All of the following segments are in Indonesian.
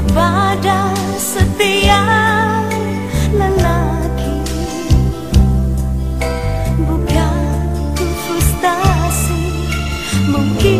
kepada setiap lelaki. Bukan frustasi mungkin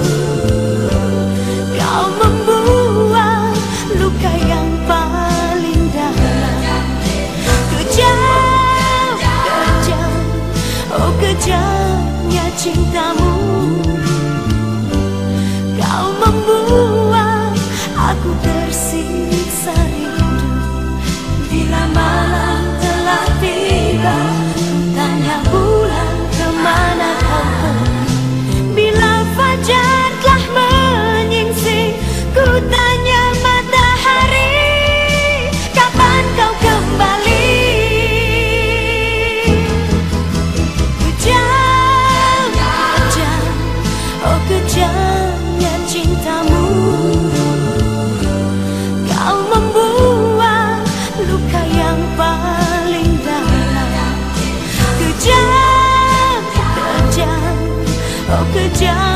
找个家。